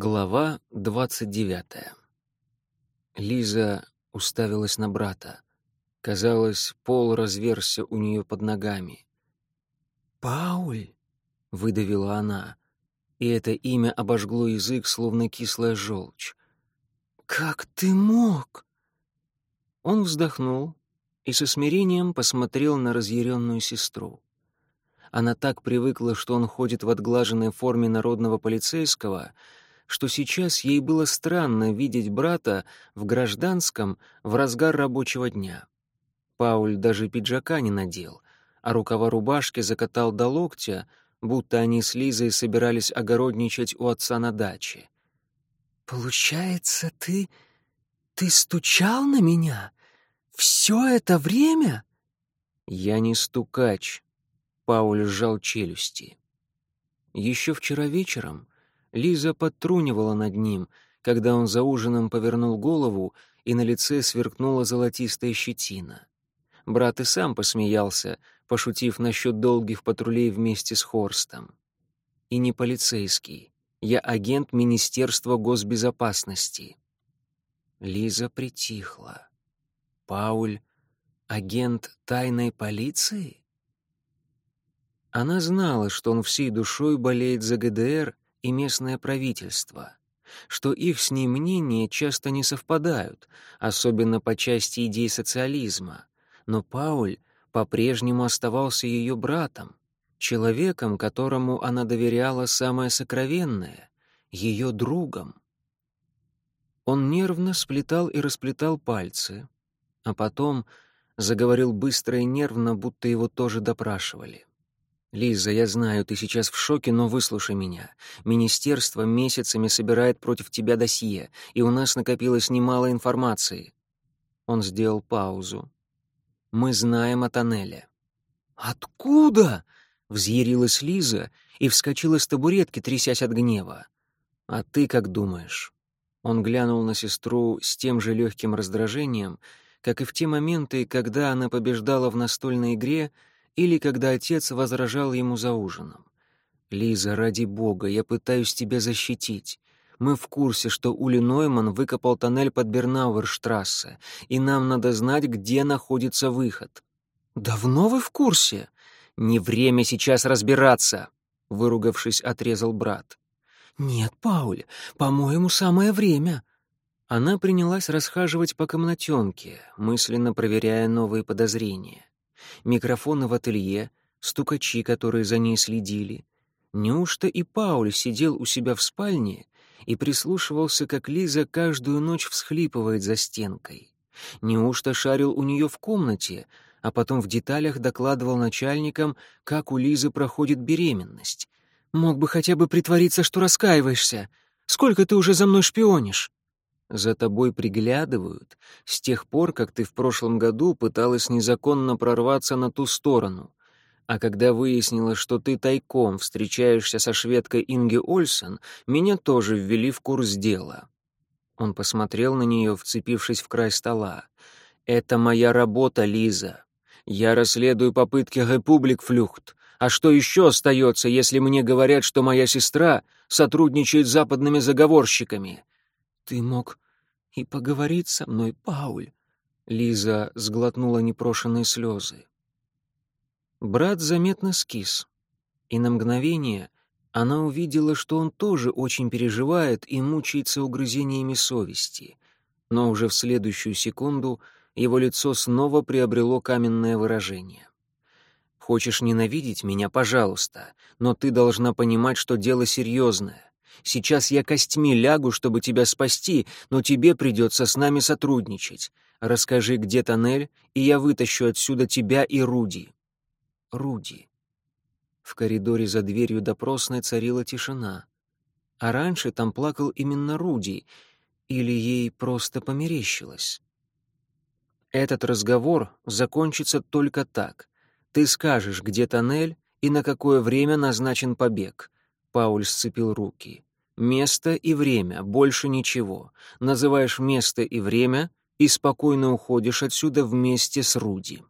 Глава двадцать девятая. Лиза уставилась на брата. Казалось, пол разверся у нее под ногами. «Пауль!» — выдавила она, и это имя обожгло язык, словно кислая желчь. «Как ты мог?» Он вздохнул и со смирением посмотрел на разъяренную сестру. Она так привыкла, что он ходит в отглаженной форме народного полицейского — что сейчас ей было странно видеть брата в гражданском в разгар рабочего дня. Пауль даже пиджака не надел, а рукава рубашки закатал до локтя, будто они с Лизой собирались огородничать у отца на даче. «Получается, ты... ты стучал на меня? Все это время?» «Я не стукач», — Пауль сжал челюсти. Еще вчера вечером Лиза подтрунивала над ним, когда он за ужином повернул голову, и на лице сверкнула золотистая щетина. Брат и сам посмеялся, пошутив насчет долгих патрулей вместе с Хорстом. «И не полицейский. Я агент Министерства госбезопасности». Лиза притихла. «Пауль — агент тайной полиции?» Она знала, что он всей душой болеет за ГДР и местное правительство, что их с ней мнения часто не совпадают, особенно по части идей социализма, но Пауль по-прежнему оставался ее братом, человеком, которому она доверяла самое сокровенное, ее другом. Он нервно сплетал и расплетал пальцы, а потом заговорил быстро и нервно, будто его тоже допрашивали. «Лиза, я знаю, ты сейчас в шоке, но выслушай меня. Министерство месяцами собирает против тебя досье, и у нас накопилось немало информации». Он сделал паузу. «Мы знаем о тоннеле». «Откуда?» — взъярилась Лиза и вскочила с табуретки, трясясь от гнева. «А ты как думаешь?» Он глянул на сестру с тем же легким раздражением, как и в те моменты, когда она побеждала в настольной игре — или когда отец возражал ему за ужином. «Лиза, ради бога, я пытаюсь тебя защитить. Мы в курсе, что Ули Нойман выкопал тоннель под Бернауэрштрассе, и нам надо знать, где находится выход». «Давно вы в курсе?» «Не время сейчас разбираться», — выругавшись, отрезал брат. «Нет, Пауль, по-моему, самое время». Она принялась расхаживать по комнатенке, мысленно проверяя новые подозрения микрофоны в ателье, стукачи, которые за ней следили. Неужто и Пауль сидел у себя в спальне и прислушивался, как Лиза каждую ночь всхлипывает за стенкой? Неужто шарил у нее в комнате, а потом в деталях докладывал начальникам, как у Лизы проходит беременность? Мог бы хотя бы притвориться, что раскаиваешься. Сколько ты уже за мной шпионишь? За тобой приглядывают с тех пор, как ты в прошлом году пыталась незаконно прорваться на ту сторону. А когда выяснилось, что ты тайком встречаешься со шведкой Инги Ольсен, меня тоже ввели в курс дела». Он посмотрел на нее, вцепившись в край стола. «Это моя работа, Лиза. Я расследую попытки Републик Флюхт. А что еще остается, если мне говорят, что моя сестра сотрудничает с западными заговорщиками? «Ты мог и поговорить со мной, Пауль?» Лиза сглотнула непрошенные слезы. Брат заметно скис, и на мгновение она увидела, что он тоже очень переживает и мучается угрызениями совести, но уже в следующую секунду его лицо снова приобрело каменное выражение. «Хочешь ненавидеть меня, пожалуйста, но ты должна понимать, что дело серьезное. Сейчас я костьми лягу, чтобы тебя спасти, но тебе придется с нами сотрудничать. Расскажи, где тоннель, и я вытащу отсюда тебя и Руди». Руди. В коридоре за дверью допросной царила тишина. А раньше там плакал именно Руди, или ей просто померещилось. Этот разговор закончится только так. Ты скажешь, где тоннель и на какое время назначен побег. Пауль сцепил руки. Место и время, больше ничего. Называешь место и время и спокойно уходишь отсюда вместе с Руди.